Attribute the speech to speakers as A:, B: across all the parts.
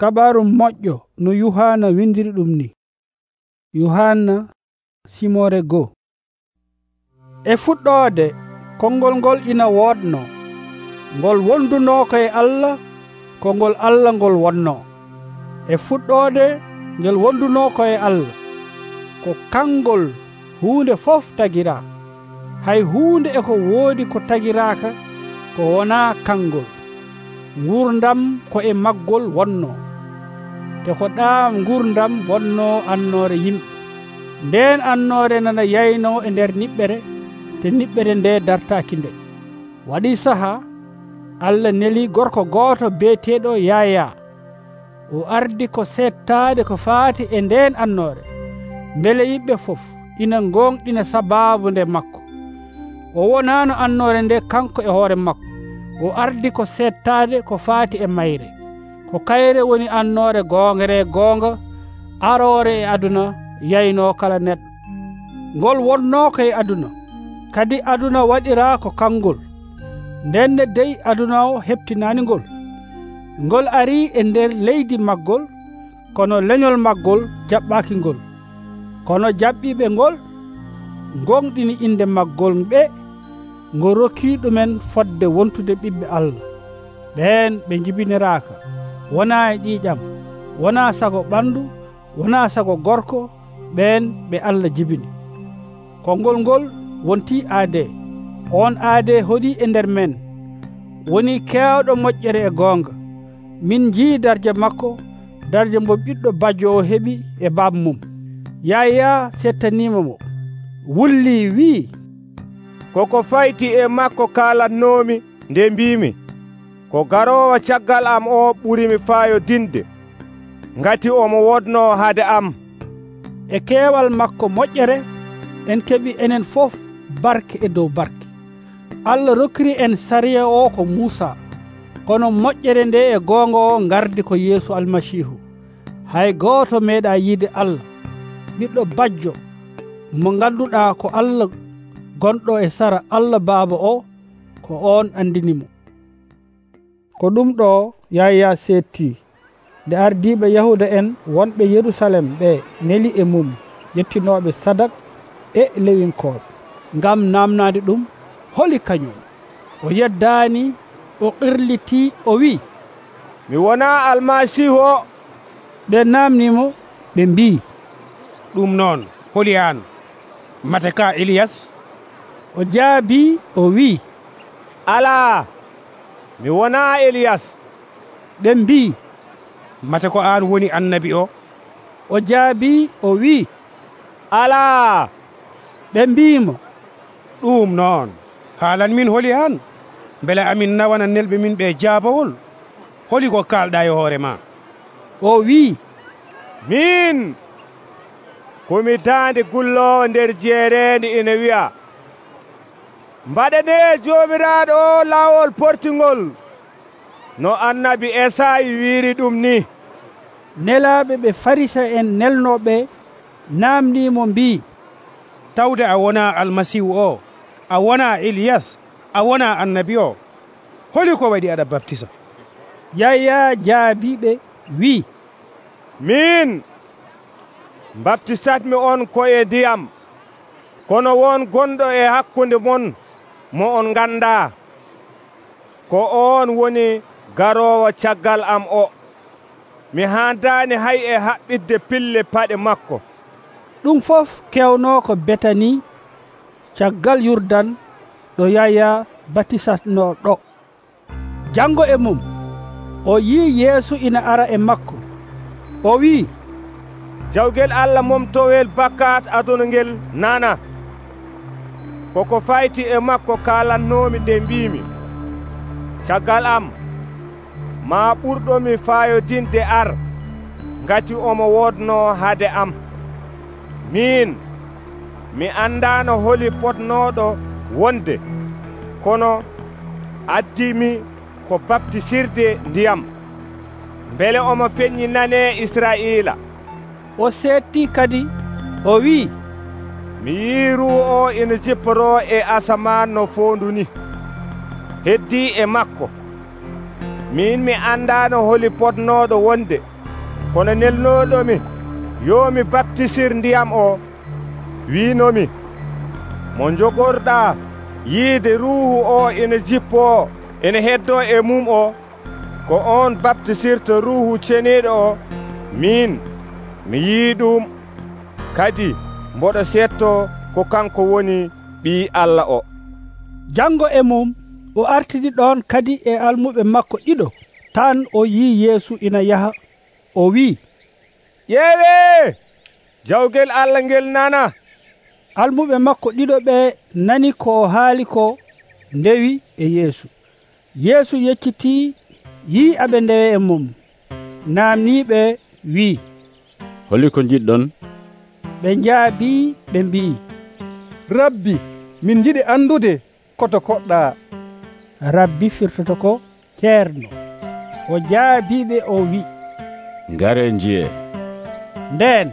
A: kabaru moƴƴo no yuhanna windiri ɗum ni. Yuhanna simore goo e fuɗɗoode konngol ngol ina woodno ngol wondunoko e allah ko ngol allah ngol wonno. E fuɗɗoode ngel wondunoko e allah ko kangol huunde fof tagira hay huunde eko woodi ko tagiraka ko wona kangol gurdam ko e maggol wonno. te ko ɗam gurdam wonno annore yimɓe nden annore nana yayno e nder niɓɓere te niɓɓere nde dartaki nde. Waɗi saaha allah neli gorko goto beeteɗo yaya o ardi ko settade ko faati e nden annore beele yimɓe fof ina gonɗina sababu nde makko. O wonano annore nde kanko e hoore makko. O ardi ko settade ko faati e mayre. ko kayre woni annore gongere gonga arore e aduna yayno kala neɗɗo. Ngol wonnoko e aduna kadi aduna waɗira ko kangol ndenne dey aduna o heptinani ngol ngol ari e nder leydi maggol kono leñol maggol jaɓɓaki ngol kono jaɓɓiɓe ngol gonɗini inde maggol ɓe ngo rokki ɗumen fodde wontude ɓiɓɓe allah. Ɓen ɓe jibiniraka wona e ƴiiƴam wona sago ɓandu wona sago gorko ɓen ɓe allah jibini. Konngol ngol wonti aade on aade hoɗi e nder men. Woni keewɗo moƴƴere e goonga. Min jii darje makko darje mbo ɓiɗɗo bajjo o heɓi e baaba mum. Yaya settanima mo. Wulli wi'i.
B: Koko fayti e makko kalannomi nde mbimi ko garowo caggal am o ɓurimi faayo dinde. Ngati omo wodno haade am.
A: E keewal makko moƴƴere en keɓi enen fof barke e dow barke. Allah rokkiri en sariya o ko muusa. Kono moƴƴere nde e goonga o ngardi ko yeesu almasihu hay gooto meeɗa yiide allah. Ɓiɗɗo bajjo mo ngannduɗa ko allah gonɗo e sara allah baaba o ko on andinimo ko ɗum ɗo yaya setti nde ardiɓe yahuda en wonɓe yerusalem ɓe neli e mum yettinoɓe sadak e lewinkoɓe ngam namnade ɗum holi kañum. O yeddani o qirliti o wi
B: mi wona almasihu o.
A: Ɓe namnimo ɓe mbi
C: ɗum noon holi an mateka eliyas
A: o jaabi o wi
B: ala mi wona eliyas
A: ɓe mbi
C: mate ko an woni annabi o.
A: O jaabi o wi.
B: Ala!
A: Ɓe mbimo.
C: Ɗum noon. Haalan min holi an beele amin nawana nelɓe min ɓe jaabawol. Holi ko kalɗa e hoore ma.
A: O wi.
B: Min! Komi dande gullowo nder jeerende ina wiya mbaɗene joomiraaɗo o laawol portingol. No annabi esayi wiiri ɗum ni.
A: Nelaaɓe ɓe farisa en nelnooɓe naamnimo mbi'i
C: tawde a wona almasihu o a wona éliyas a wona annabi o. Holi ko waɗi aɗa baptisa
A: yaya jaabiɓe wi'i
B: min baptisatmi on koye ndiyam kono won gonɗo e hakkunde mon. mo on ganda ko on woni garowo caggal am o. Mi handani hay e haɓɓidde pille paɗe makko.
A: Ɗum fof kewno ko betani caggal yurdan ɗo yaya batisatno ɗo. Jango e mum o yi yeesu ina ara e makko. O wi
B: jawguel allah momtowel bakkat aduna ngel nana koko fayti e makko kalannomi nde mbimi. Caggal am ma ɓurɗomi fayodinde ar ngati omo wodno haade am. Min mi andano holi potnoɗo wonde kono addimi ko baptisirde ndiyam. Beele omo feƴñinane israila.
A: O setti kadi o wi'i
B: mi yiru o ina jipporo e asaman no fondu ni. Heddi e makko. Min mi andano holi potnoɗo wonde. Kono nelnoɗomi yo mi baptisir ndiyam o winomi mo jogorɗa yiide ruuhu o ina jippo ina heddo e mum o. Ko on baptisirta ruuhu ceniɗo o min mi yii ɗum. Kadi mboɗo setto ko kanko woni ɓi allah o.
A: Jango e mum o artidi ɗon kadi e almuɓe makko ɗiɗo tan o yi yeesu ina yaha o wi
B: ƴeewe jawgel allah ngel nana!
A: almuɓe makko ɗiɗo ɓe nani ko haali ko ndewi e yeesu. Yeesu yecciti yi aɓe ndewe e mum namniɓe wi
D: holi ko jiɗɗon
A: ɓe njaabi ɓe mbi'i
E: rabbi min jiɗi andude koto koɗɗa.
A: Rabbi firtoto ko ceerno. O jaabiɓe o wi'i
D: ngare njiye.
A: Nden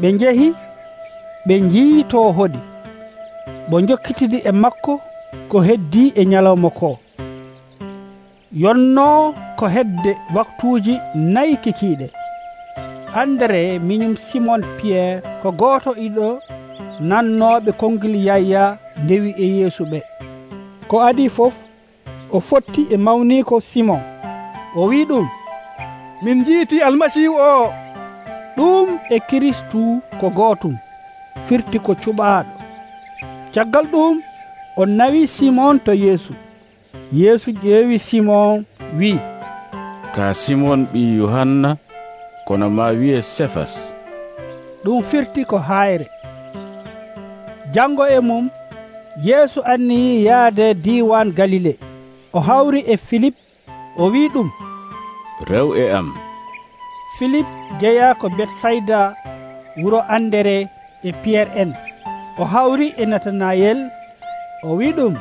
A: ɓe njehi ɓe njiito hoɗi ɓe jokkitidi e makko ko heddi e ñalawma ko. Yonno ko hedde waktuuji nayi kikiiɗe andre minum simon pierre ko goto iɗo nannoɓe kongil yayya ndewi e yeesu ɓe ko adi fof o fotti e mawni ko simon. O wi ɗum
E: min jiiti almasihu o
A: ɗum e kristu ko gotum firti ko cuɓaɗo caggal ɗum o nawi simon to yeesu. Yeesu ƴeewi simon wi.
D: Ka simon ɓi yohanna kono ma wiye sefas.
A: Ɗum firti ko hayre. Jango e mum yeesu anniyi yaade diwan galile. O hawri e filip o wi ɗum.
D: Rew e am.
A: Filip jeeya ko betsayda wuro andere e piyerre en. O hawri e natanayel o wi ɗum.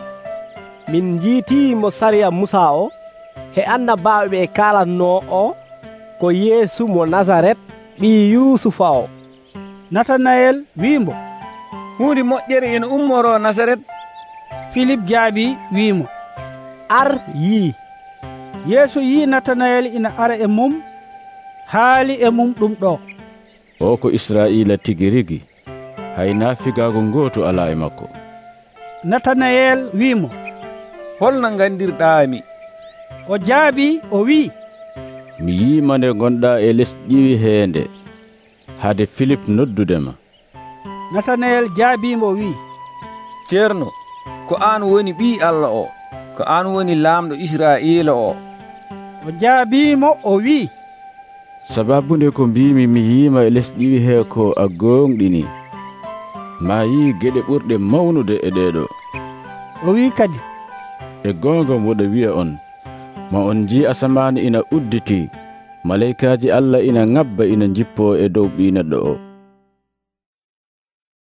F: Min jiitimo sariya musa o he annabaɓe ɓe kalanno o ko yeesu mo nasaret ɓi yusufa o.
A: Natanayel wimo
G: hunde moƴƴere ene ummoro nasaret.
A: Philip jaabi wimo
F: ar yii.
A: Yeeso yi natanayel ina ara e mum haali e mum ɗum ɗo.
D: O ko israila tigi rigi hay naafigago gooto ala e makko.
A: Natanayel wimo
G: holno gandirɗami
A: o jaabi o wi'
D: mi yima nde gonɗa e les ƴiwi heende hade philip noddudema
A: natanayel jaabimo wi.
G: Ceerno ko an woni ɓi allah o? Ko an woni lamɗo israila o?
A: O jaabimo o wi'i
D: sababunde ko mbimi mi yima e les ƴiwi he ko a gonɗini ma yi geɗe ɓurɗe mawnude e ɗeɗo
A: o wi kadi.
D: E gonga moɗo wiya on. ma on ji asamani ina udditi malaikaji allah ina ŋabba ina jippo e dow ɓi neɗɗo o